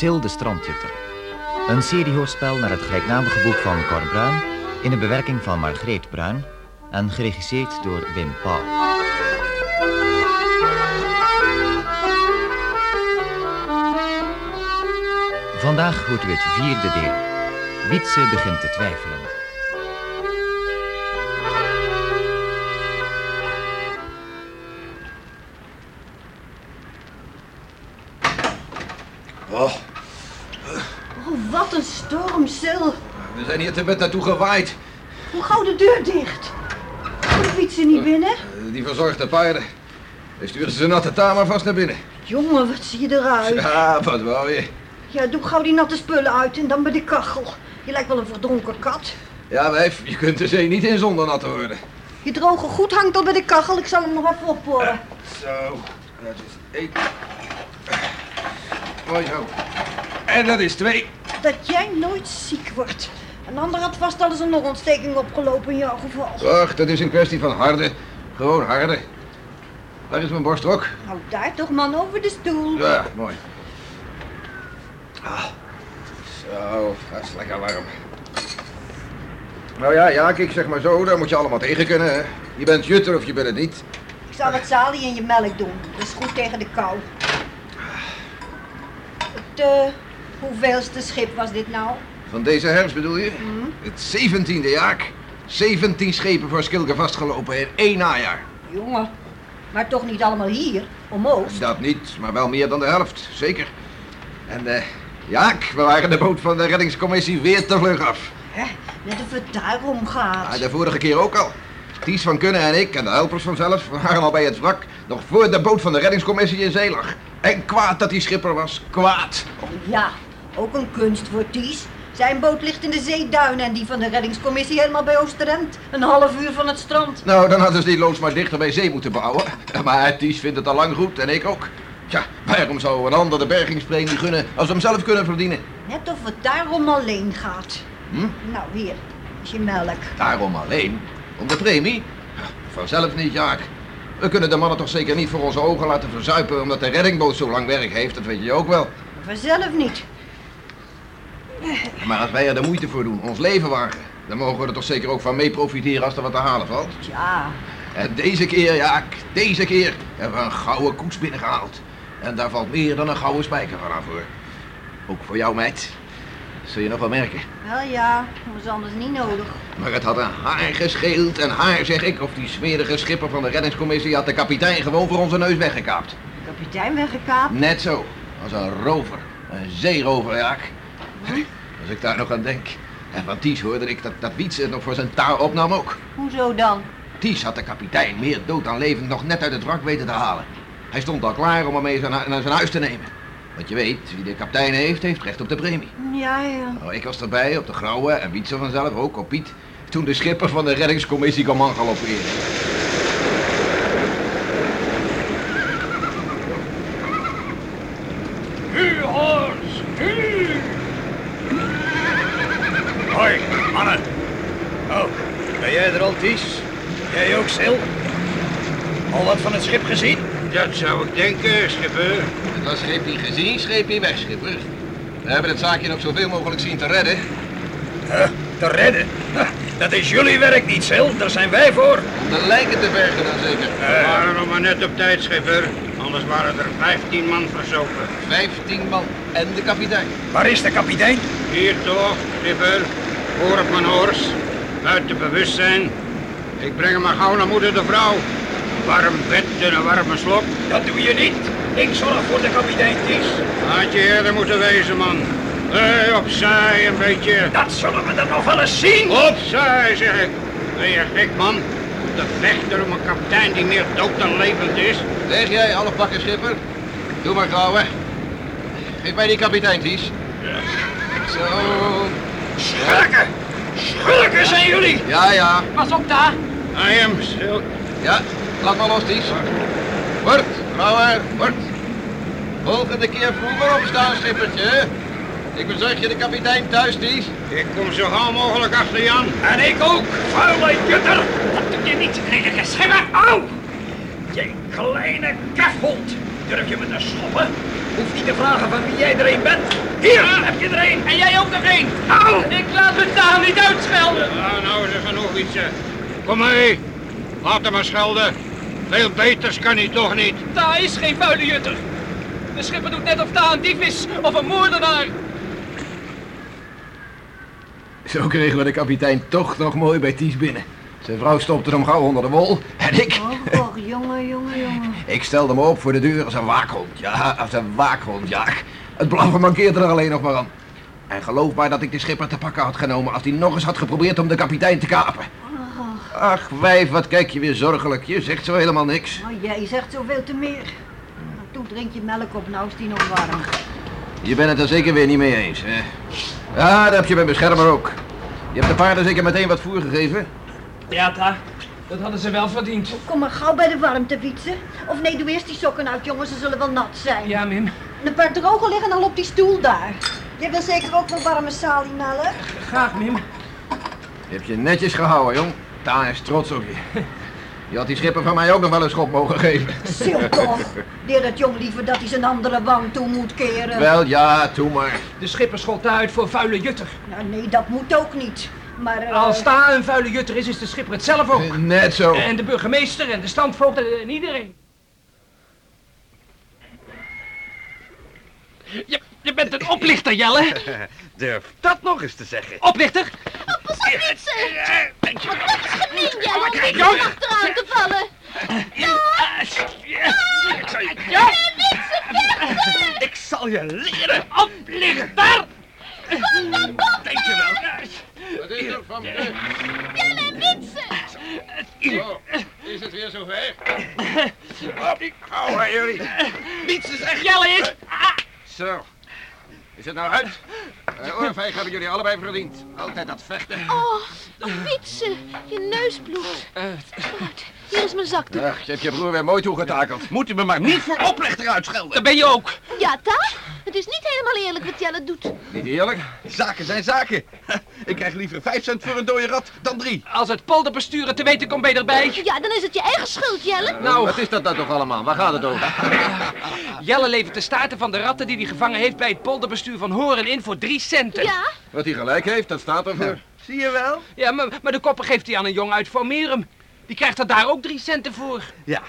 Sil de Strandjutter. Een seriehoorspel naar het gelijknamige boek van Cor Bruin... in de bewerking van Margreet Bruin... en geregisseerd door Wim Paul. Vandaag hoort u het vierde deel. Wietse begint te twijfelen. Oh, storm, Sil. we zijn hier te bed naartoe gewaaid. Hoe gauw de deur dicht? Komt fietsen niet binnen? Eh, Die verzorgde paarden. We sturen ze natte taal maar vast naar binnen. Jongen, wat zie je eruit? Ja, wat wou je? Ja, doe gauw die natte spullen uit en dan bij de kachel. Je lijkt wel een verdronken kat. Ja, wijf, je kunt de zee niet in zonder nat te worden. Je droge goed hangt al bij de kachel. Ik zal hem nog even opporen. Zo, dat is één. Mooi zo. En dat is twee. Dat jij nooit ziek wordt. Een ander had vast al eens een ontsteking opgelopen in jouw geval. Ach, dat is een kwestie van harde. Gewoon harde. Waar is mijn borstrok? Nou, daar toch, man, over de stoel. Ja, mooi. Ah, zo, dat is lekker warm. Nou ja, ja, ik zeg maar zo, daar moet je allemaal tegen kunnen. Hè. Je bent jutter of je bent het niet. Ik zal wat salie in je melk doen. Dat is goed tegen de kou. Het, eh, hoeveelste schip was dit nou? Van deze herfst bedoel je? Het zeventiende jaar. 17 schepen voor Skilke vastgelopen in één najaar. Jongen, maar toch niet allemaal hier, omhoog. Dat niet, maar wel meer dan de helft, zeker. En eh, ja, we waren de boot van de reddingscommissie weer te vlug af. Hè, net of het daarom gaat. Ja, de vorige keer ook al. Ties van Kunnen en ik en de helpers vanzelf waren al bij het wrak, nog voor de boot van de reddingscommissie in zee lag. En kwaad dat die schipper was, kwaad. Ja, ook een kunst voor Ties. Zijn boot ligt in de zeeduinen en die van de reddingscommissie helemaal bij Oosterend. Een half uur van het strand. Nou, dan hadden ze die loods maar dichter bij zee moeten bouwen. Maar Ties vindt het al lang goed en ik ook. Tja, waarom zou een ander de bergingspremie gunnen als we hem zelf kunnen verdienen? Net of het daarom alleen gaat. Hm? Nou, hier, is je melk. Daarom alleen? Om de premie? Vanzelf niet, Jaak. We kunnen de mannen toch zeker niet voor onze ogen laten verzuipen omdat de reddingboot zo lang werk heeft, dat weet je ook wel. Vanzelf niet. Maar als wij er de moeite voor doen, ons leven wagen, dan mogen we er toch zeker ook van mee profiteren als er wat te halen valt. Ja, En deze keer, Jaak, deze keer hebben we een gouden koets binnengehaald. En daar valt meer dan een gouden spijker vanaf hoor. Ook voor jou, meid. Zul je nog wel merken. wel ja, dat was anders niet nodig. Maar het had een haar gescheeld en haar zeg ik, of die smerige schipper van de reddingscommissie had de kapitein gewoon voor onze neus weggekaapt. Kapitein weggekaapt. Net zo, als een rover, een zeerover, Als ik daar nog aan denk. En van Ties hoorde ik dat, dat Wietse het nog voor zijn taal opnam ook. Hoezo dan? Ties had de kapitein meer dood dan levend nog net uit het wrak weten te halen. Hij stond al klaar om hem mee naar zijn huis te nemen. Want je weet, wie de kapitein heeft, heeft recht op de premie. Ja, ja. Nou, ik was erbij op de Grauwe en Wietse vanzelf ook op Piet. Toen de schipper van de reddingscommissie kwam aangalopperen. U hoors, u! Hoi, mannen. Oh, ben jij er al, Ties? Jij ook, Sil? Al wat van het schip gezien? Dat zou ik denken, schipper. Het was scheepje gezien, scheepje weg, schipper. We hebben het zaakje nog zoveel mogelijk zien te redden. Huh, te redden? Huh, dat is jullie werk niet, Sil. Daar zijn wij voor. Om de lijken te bergen dan zeker. We waren nog maar net op tijd, schipper. Anders waren er 15 man verzopen. Vijftien man en de kapitein. Waar is de kapitein? Hier toch, schipper. Hoor op mijn hors. Buiten bewustzijn. Ik breng hem maar gauw naar moeder de vrouw. Warm bed en een warme slok. Dat doe je niet. Ik zorg voor de kapitein, Ties. Had je eerder moeten wezen, man. Hé, opzij een beetje. Dat zullen we dan nog wel eens zien. Opzij, zeg ik. Ben je gek, man? De vechter om een kapitein die meer dood dan levend is. Zeg jij, alle pakken schipper? Doe maar gauw, hè. Geef mij die kapitein, Ties. Zo. Schurken! Schurken zijn jullie! Ja, ja. Pas op daar. I am still. Ja, laat maar los, Ties. Bart, vrouwen, Bart. Volgende keer vroeger opstaan, schippertje. Ik bezorg je de kapitein thuis, Ties. Ik kom zo gauw mogelijk achter je aan. En ik ook, vuile jutter! Dat doe je niet, gretige schimmer! Au! Je kleine kefhond! Durf je me te schoppen? Hoef niet te vragen van wie jij er een bent. Hier, heb je er een. En jij ook nog één. Au! Ik laat me daar niet uitschelden. Ah, nou is er genoeg, Wietse. Kom mee. Laat hem maar schelden. Veel beters kan hij toch niet. Daar is geen vuile jutter. De schipper doet net of daar een dief is of een moordenaar. Zo kregen we de kapitein toch nog mooi bij Ties binnen. Zijn vrouw stopte hem gauw onder de wol. En ik... Och, och, jongen, jongen, jongen. Ik stelde me op voor de deur als een waakhond. Ja, als een waakhond, ja. Het blaffen mankeerde er alleen nog maar aan. En geloof maar dat ik de schipper te pakken had genomen als hij nog eens had geprobeerd om de kapitein te kapen. Ach, wijf, wat kijk je weer zorgelijk. Je zegt zo helemaal niks. Maar jij zegt zoveel te meer. Toen drink je melk op, nou is die nog warm. Je bent het er zeker weer niet mee eens, hè? Ja, dat heb je mijn beschermer ook. Je hebt de paarden zeker meteen wat voer gegeven? Ja, ta. Dat hadden ze wel verdiend. Kom maar gauw bij de warmte fietsen. Of nee, doe eerst die sokken uit, jongens, ze zullen wel nat zijn. Ja, Mim. En een paar drogen liggen al op die stoel daar. Jij wil zeker ook wel warme saliemelk? Graag, Mim. Je hebt je netjes gehouden, jong. Daan is trots op je. Je had die schipper van mij ook nog wel een schop mogen geven. Zil toch. Leer dat jong liever dat hij zijn andere wang toe moet keren. Wel, ja, toe maar. De schipper schold uit voor vuile jutter. Nou nee, dat moet ook niet. Maar eh, Als daar een vuile jutter is, is de schipper het zelf ook. Net zo. En de burgemeester en de standvoogd en iedereen. Je, je bent een oplichter, Jelle. Durf dat nog eens te zeggen. Oplichter? Pas op, Wietse! Denk je Wat is gemeen, jij, om kijk, niet jongen. achteraan te vallen. Ik zal je, Ja, ik zal je leren. oplichter! Denk je wel? Wat is er van me? Jelle, Wietse! Is het weer zover? Op, hou maar jullie. Is echt. Jelle is... Het nou uit? Uh, oorvijg hebben jullie allebei verdiend. Altijd dat vechten. Oh, Wietse, je neus bloedt. Goed, hier is mijn zakdoek. Ach, je hebt je broer weer mooi toegetakeld. Moet u me maar niet voor oplichter uitschelden. Daar ben je ook. Ja, Ta? Het is niet helemaal eerlijk wat Jelle doet. Niet eerlijk? Zaken zijn zaken. Ik krijg liever vijf cent voor een dode rat dan drie. Als het polderbesturen te weten komt, ben je erbij. Ja, dan is het je eigen schuld, Jelle. Nou. Wat is dat dan toch allemaal? Waar gaat het over? Jelle levert de staarten van de ratten die hij gevangen heeft bij het polderbestuur van Horen in voor drie centen. Ja, Wat hij gelijk heeft, dat staat ervoor. Zie je wel? Ja, maar, maar de koppen geeft hij aan een jongen uit Formerum. Die krijgt er daar ook drie centen voor. Ja,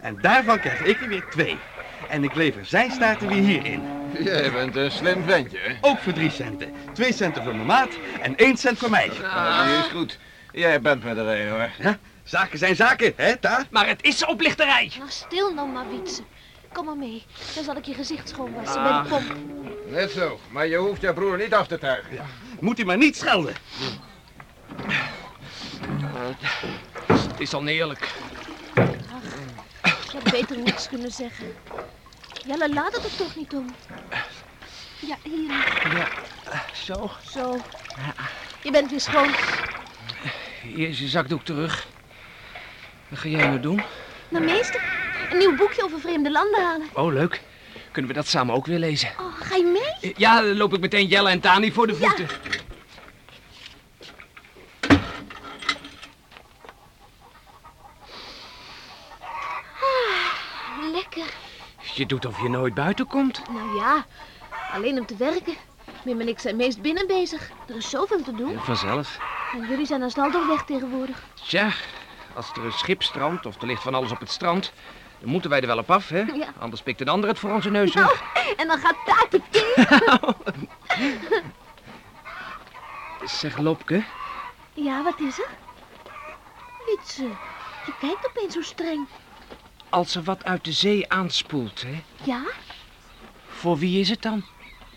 en daarvan krijg ik er weer twee. En ik lever zijn staarten weer hierin. Jij bent een slim ventje, hè? Ook voor drie centen. Twee centen voor mijn maat en één cent voor mij. Nou, die is goed. Jij bent met er een, hoor. Ja, zaken zijn zaken, hè, Ta? Maar het is oplichterij. nou stil nou maar, Wietse. Kom maar mee, dan zal ik je gezicht schoonwassen bij de pomp. Net zo. Maar je hoeft je broer niet af te tuigen. Moet u maar niet schelden. Het is oneerlijk. Ik had beter niks kunnen zeggen. Jelle, laat het er toch niet om. Ja, hier. Zo, Zo. Je bent weer schoon. hier is je zakdoek terug. Wat ga jij nou doen? Nou, meester, een nieuw boekje over vreemde landen halen. Oh, leuk. Kunnen we dat samen ook weer lezen? Oh, ga je mee? Ja, dan loop ik meteen Jelle en Tani voor de voeten. Je doet of je nooit buiten komt. Nou ja, alleen om te werken. Mim en ik zijn meest binnen bezig. Er is zoveel te doen. Vanzelf. En jullie zijn als al weg tegenwoordig. Tja, als er een schip strandt of er ligt van alles op het strand, dan moeten wij er wel op af, hè? Ja. Anders pikt een ander het voor onze neus Nou, weg. en dan gaat taart de. Zeg, Lopke, Ja, wat is er? Wietse, je kijkt opeens zo streng. Als er wat uit de zee aanspoelt, hè? Ja? Voor wie is het dan?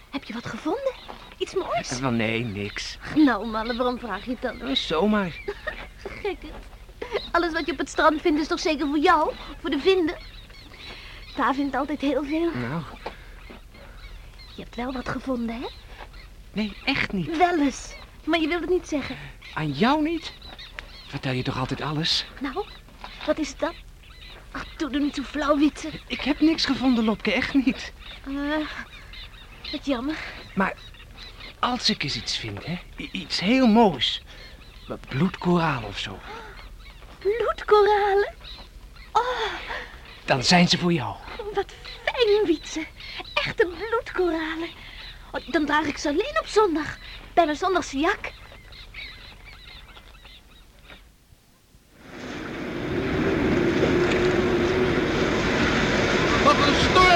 Heb je wat gevonden? Iets moois? Eh, Wel, nee, niks. Nou, mannen, waarom vraag je het dan? Eh, Zomaar. Gek het. Alles wat je op het strand vindt is toch zeker voor jou? Voor de vinden? Ta vindt altijd heel veel. Nou, Je hebt wel wat gevonden, hè? nee, echt niet. Wel eens. Maar je wilt het niet zeggen. Aan jou niet? Vertel je toch altijd alles? Nou, wat is het dan? Ach, doe er niet zo flauw, Wietse. Ik heb niks gevonden, Lopke, echt niet. Eh, wat jammer. Maar als ik eens iets vind, hè? i- Iets heel moois. Wat bloedkoraal of zo. Bloedkoralen. Dan zijn ze voor jou. Wat fijn. fijn, Wietse. Echte bloedkoralen. Oh, dan draag ik ze alleen op zondag. Bij mijn zondagse jak. Wat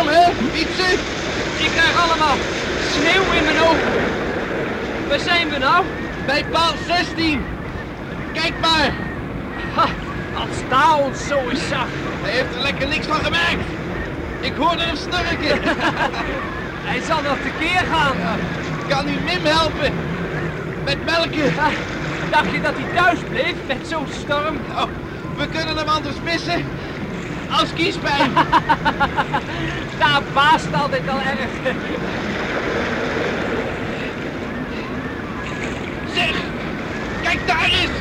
storm, hè? Ik krijg allemaal sneeuw in mijn ogen. Waar zijn we nou? Bij paal 16. Kijk maar. Ha, als daar ons zo is zag. Hij heeft er lekker niks van gemerkt. Ik hoorde hem snurken. Hij zal nog tekeer gaan. Kan u Mim helpen? Met melken? Dacht je dat hij thuis bleef met zo'n storm? Oh, we kunnen hem anders missen. Als kiespijn. Daar baast altijd al erg. Zeg, kijk daar eens.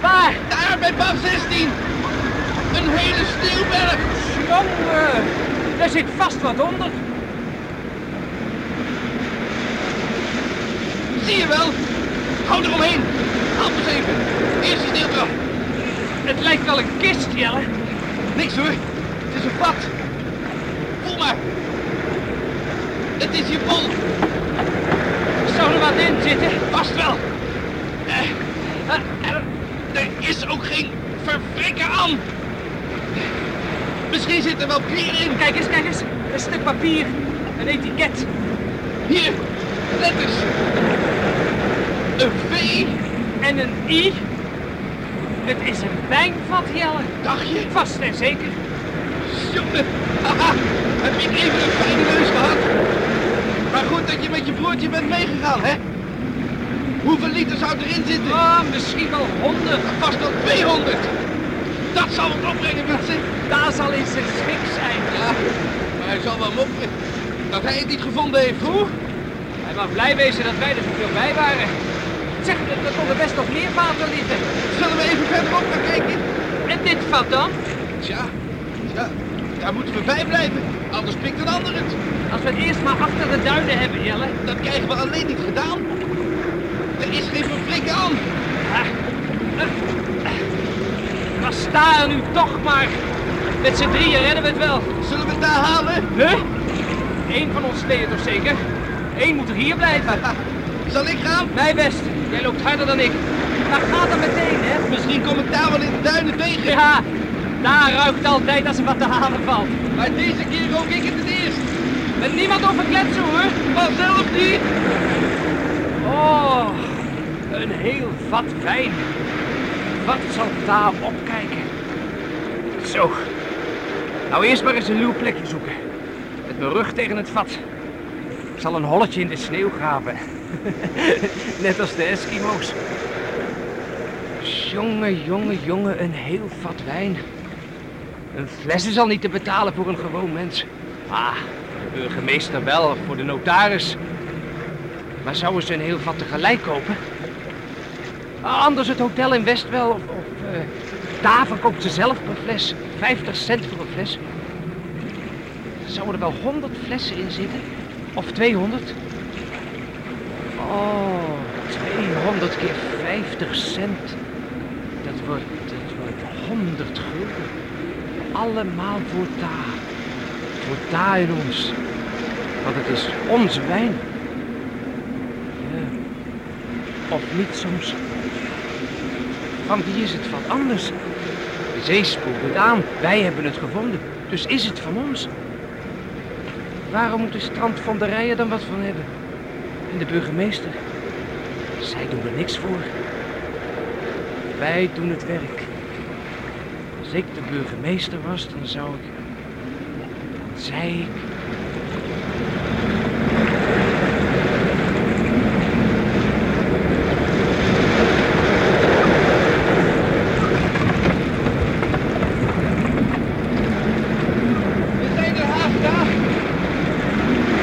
Waar? Daar bij paal 16. Een hele sneeuwberg. Jongen, daar zit vast wat onder. Zie je wel? Hou er omheen. Help eens even. Eerst die sneeuwtrap. Het lijkt wel een kist, Jelle. Niks hoor. Het is een vat. Voel maar. Het is hier vol. Zou er wat in zitten? Vast wel. Eh, eh, er, er is ook geen verfrikken aan. Misschien zit er wel bier in. Kijk eens, kijk eens. Een stuk papier. Een etiket. Hier, letters. Een V. En een I. Het is een wijnvat, Jelle. Dacht je? Vast en zeker. Jongen, haha, heb ik even een fijne neus gehad. Maar goed dat je met je broertje bent meegegaan, hè? Hoeveel liter zou erin zitten? Ah, misschien wel honderd. Vast wel 200. Dat zal het opbrengen, mensen. Daar zal in zijn schik zijn. Ja, maar hij zal wel mopperen dat hij het niet gevonden heeft. Hoe? Hij mag blij wezen dat wij er zoveel bij waren. Zeg, er er konden best nog meer vaten liggen. Zullen we even verderop gaan kijken? En dit vat dan? Tja, tja, daar moeten we bij blijven. Anders pikt een ander het. Als we het eerst maar achter de duinen hebben, Jelle. Dat krijgen we alleen niet gedaan. Er is geen verfrikken aan. Maar sta er nu toch maar. Met z'n drieën redden we het wel. Zullen we het daar halen? Huh? Eén van ons tweeën toch zeker? Eén moet er hier blijven. Zal ik gaan? Mij best. Jij loopt harder dan ik. Maar ga dan meteen, hè? Misschien kom ik daar wel in de duinen tegen. Ja, daar ruikt altijd als er wat te halen valt. Maar deze keer rook ik het het eerst. Met niemand over kletsen, hoor. Vanzelf niet. Oh, een heel vat wijn. Wat zal daar opkijken? Zo. Nou, eerst maar eens een nieuw plekje zoeken. Met mijn rug tegen het vat. Ik zal een holletje in de sneeuw graven. Net als de Eskimo's. Jongen, jongen, jongen, een heel vat wijn. Een fles is al niet te betalen voor een gewoon mens. Ah, de burgemeester wel, voor de notaris. Maar zouden ze een heel vat tegelijk kopen? Ah, Anders het hotel in West wel, of, of eh, daar verkoopt ze zelf per fles. 50 cent voor een fles. Zouden er wel 100 flessen in zitten? Of 200? Oh, 200 keer 50 cent. Dat wordt, dat wordt 100 gulden. Allemaal voor daar. Voor daar in ons. Want het is onze wijn. Ja. Of niet soms. Van wie is het van anders? De zee spoelt het aan. Wij hebben het gevonden. Dus is het van ons. Waarom moet de strandvonderijen er dan wat van hebben? En de burgemeester? Zij doen er niks voor. Wij doen het werk. Als ik de burgemeester was, dan zou ik... Dan zei ik... We zijn er haast daar.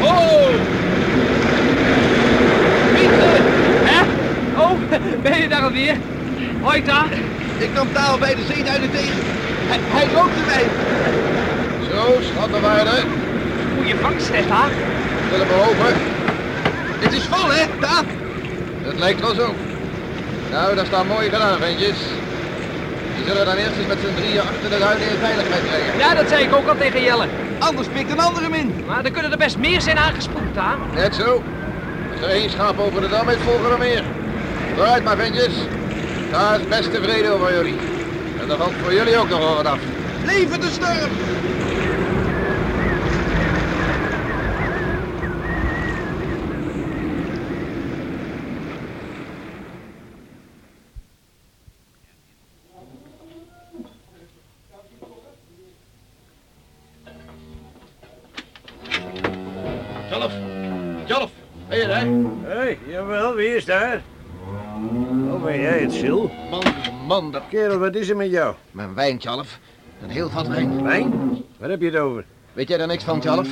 Oh! Pieter! Hè? Oh, ben je daar alweer? Hoi, daar. Ik kwam taal bij de zeeduinen tegen. Hij, hij rookt de wijn. Zo, schattenwaarde. Goeie vangst, hè, daar. Zullen we over? Het is vol, hè, Daan? Dat lijkt wel zo. Nou, dat staat mooi gedaan, ventjes. Die zullen dan eerst eens met z'n drieën achter de duinen in veiligheid brengen. Ja, dat zei ik ook al tegen Jelle. Anders pikt een ander hem in. Maar er kunnen er best meer zijn aangespoeld, aan. Net zo. Als er één schaap over de dam is, volgen er meer. Vooruit maar, ventjes. Daar is best tevreden over jullie. En dan valt voor jullie ook nog wel wat af. Leven de storm! Is daar? Oh, ben jij het, Sil? Man, man, dat... Kerel, wat is er met jou? Mijn wijn, Tjalf. Een heel vat wijn. Wijn? Waar heb je het over? Weet jij daar niks van, Tjalf?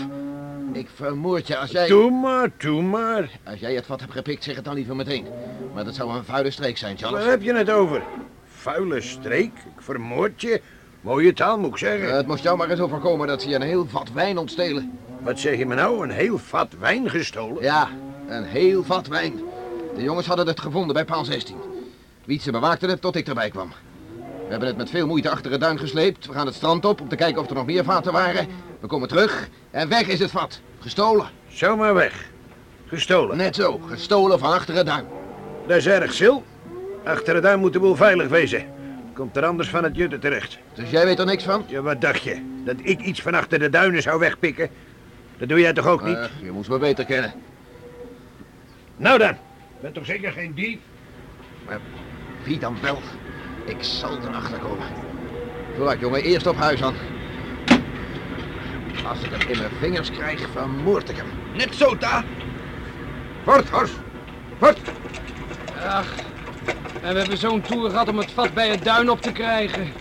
Ik vermoord je als jij... Doe maar, doe maar. Als jij het vat hebt gepikt, zeg het dan liever meteen. Maar dat zou een vuile streek zijn, Waar Tjalf. heb je het over? Vuile streek? Ik vermoord je? Mooie taal moet ik zeggen. Het moest jou maar eens overkomen dat ze je een heel vat wijn ontstelen. Wat zeg je me nou? Een heel vat wijn gestolen? Ja, een heel vat wijn. De jongens hadden het gevonden bij paal 16. Wietse bewaakte het tot ik erbij kwam. We hebben het met veel moeite achter het duin gesleept. We gaan het strand op om te kijken of er nog meer vaten waren. We komen terug en weg is het vat. Gestolen. Zomaar weg. Gestolen. Net zo, gestolen van achter het duin. Dat is erg, Sil. Achter het duin moet de boel veilig wezen. Komt er anders van het jutte terecht. Dus jij weet er niks van? Ja, wat dacht je? Dat ik iets van achter de duinen zou wegpikken? Dat doe jij toch ook niet? Eh, je moest me beter kennen. Nou dan. Ben toch zeker geen dief? Wie dan wel? Ik zal erachter komen. Vooruit, jongen, eerst op huis aan. Als ik hem in mijn vingers krijg, vermoord ik hem. Net zo, ta. Voort, Hors! Voort! Ach, en we hebben zo'n toer gehad om het vat bij het duin op te krijgen.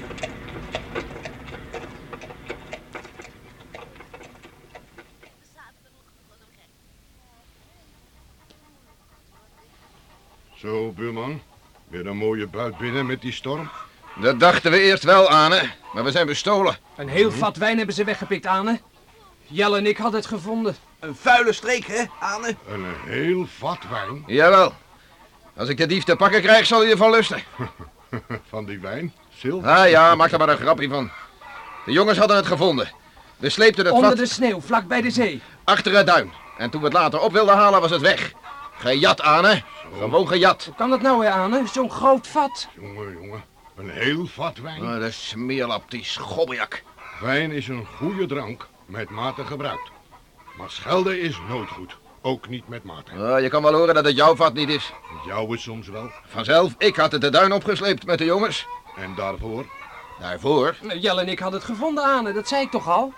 Zo, buurman. Weer een mooie buit binnen met die storm. Dat dachten we eerst wel, Ane, maar we zijn bestolen. Een heel vat wijn hebben ze weggepikt, Anne. Jelle en ik hadden het gevonden. Een vuile streek, hè, Anne? En een heel vat wijn Jawel. Als ik de dief te pakken krijg, zal hij ervan lusten. van die wijn. Sil? Ah ja, maak er maar een grapje van. De jongens hadden het gevonden. We sleepten het Onder vat de sneeuw, vlak bij de zee. achter het duin. En toen we het later op wilden halen, was het weg. Gejat, Ane. Gewoon gejat. Hoe kan dat nou, hè, Anne? Zo'n groot vat. Jongen, jongen. Een heel vat wijn. Oh, de smeerlap, die schobbejak. Wijn is een goede drank, met mate gebruikt. Maar schelden is nooit goed. Ook niet met mate. Oh, je kan wel horen dat het jouw vat niet is. Jou is soms wel. Vanzelf, ik had het de duin opgesleept met de jongens. En daarvoor, Daarvoor? Jelle en ik hadden het gevonden, Anne. Dat zei ik toch al?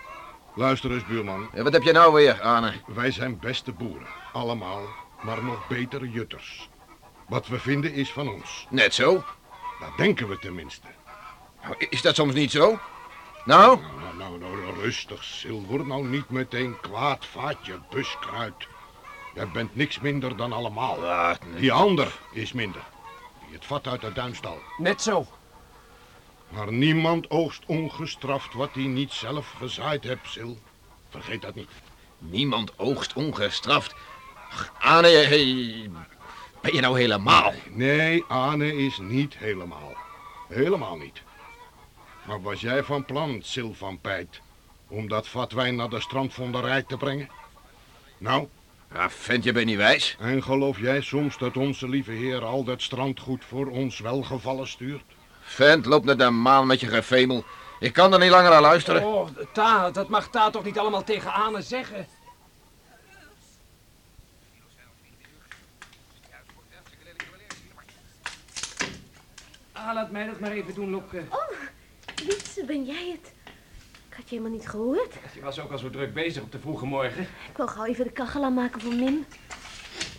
luister eens buurman. Ja, wat heb je nou weer, Ane? Wij zijn beste boeren. Allemaal, maar nog betere jutters. Wat we vinden is van ons. Net zo. Dat denken we tenminste. Nou, Is dat soms niet zo? Nou? Nou, nou, nou, nou, rustig, Sil. Word nou niet meteen kwaad, vaatje, buskruid. Jij bent niks minder dan allemaal. Die ander is minder. Die het vat uit de duinstal. Net zo. Maar niemand oogst ongestraft wat hij niet zelf gezaaid hebt, Sil. Vergeet dat niet. Niemand oogst ongestraft. Ach, Ane, hey, ben je nou helemaal? Nee, Ane is niet helemaal. Helemaal niet. Maar was jij van plan, Sil van Pijt, om dat vat wijn naar de strandvonderij te brengen? Nou, Ja, vent, je bent niet wijs. en geloof jij soms dat onze lieve heer al dat strandgoed voor ons welgevallen stuurt? Vent, loop naar de maan met je gefemel. Ik kan er niet langer naar luisteren. Oh, Ta, dat mag Ta toch niet allemaal tegen Anne zeggen? Ah, laat mij dat maar even doen, Loeke. Oh, Wietse, ben jij het? Ik had je helemaal niet gehoord. Je was ook al zo druk bezig op de vroege morgen. Ik wil gauw even de kachel aanmaken voor Mim.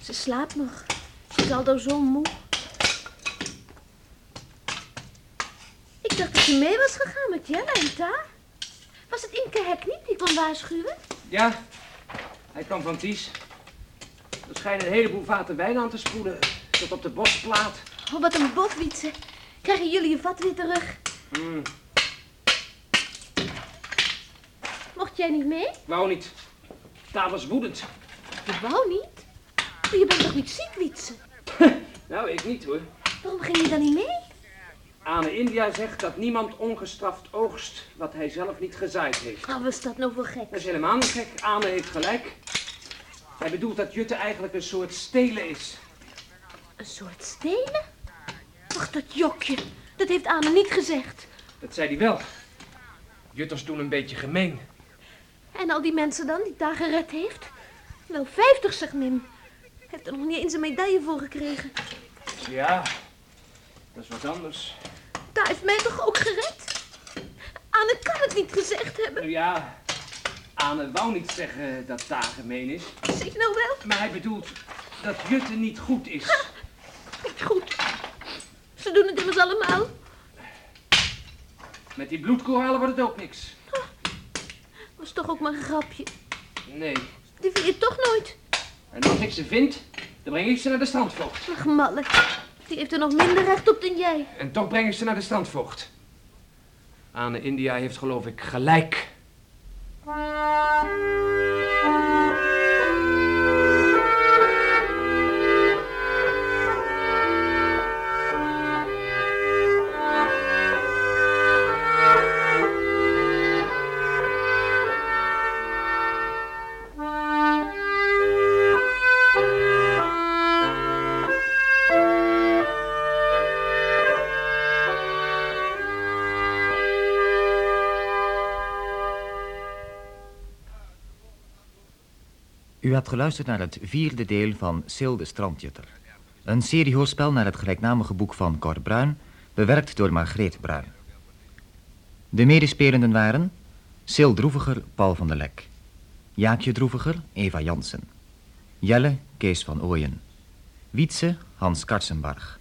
Ze slaapt nog. Ze is aldo zo moe. Ik dacht dat je mee was gegaan met Jelle en Ta. Was het Inke Hek niet die kwam waarschuwen? Ja, hij kwam van Ties. Er schijnen een heleboel vaten wijn aan te spoelen. Tot op de bosplaat. Oh, wat een bot, Wietse. Krijgen jullie je vat weer terug? Hmm, Mocht jij niet mee? wou niet. Ta was woedend. Je wou niet. Maar je bent toch niet ziek, Wietse? Nou, ik niet hoor. Waarom ging je dan niet mee? Anne India zegt dat niemand ongestraft oogst wat hij zelf niet gezaaid heeft. Oh, wat is dat nou voor gek? Dat is helemaal niet gek. Anne heeft gelijk. Hij bedoelt dat Jutte eigenlijk een soort stelen is. Een soort stelen? Ach, dat jokje. Dat heeft Anne niet gezegd. Dat zei hij wel. Jutte is toen een beetje gemeen. En al die mensen dan, die daar gered heeft? Wel vijftig, zeg Mim. Hij heeft er nog niet eens een medaille voor gekregen. Ja, dat is wat anders. Daar heeft mij toch ook gered? Anne kan het niet gezegd hebben. Nou ja, Anne wou niet zeggen dat daar gemeen is. Zeg nou wel. Maar hij bedoelt dat Jutte niet goed is. Niet goed. Ze doen het immers allemaal. Met die bloedkoralen wordt het ook niks. Was toch ook maar een grapje. Nee. Die vind je toch nooit. En als ik ze vind, dan breng ik ze naar de strandvoogd. Ach, malle. Die heeft er nog minder recht op dan jij. En toch breng ik ze naar de strandvoogd. Anne India heeft geloof ik gelijk. U hebt geluisterd naar het vierde deel van Sil de Strandjutter. Een seriehoorspel naar het gelijknamige boek van Cor Bruin, bewerkt door Margreet Bruin. De medespelenden waren Sil Droeviger, Paul van der Lek. Jaakje Droeviger, Eva Jansen. Jelle, Kees van Ooyen. Wietse, Hans Karsenbarg.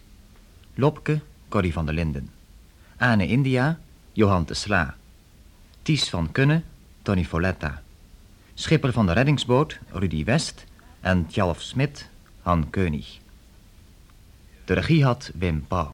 Lopke, Corrie van der Linden. Ane India, Johan de Sla. Ties van Kunne, Tony Folletta. Schipper van de reddingsboot, Rudy West. En Tjalf Smit, Han Keunig. De regie had Wim Pauw.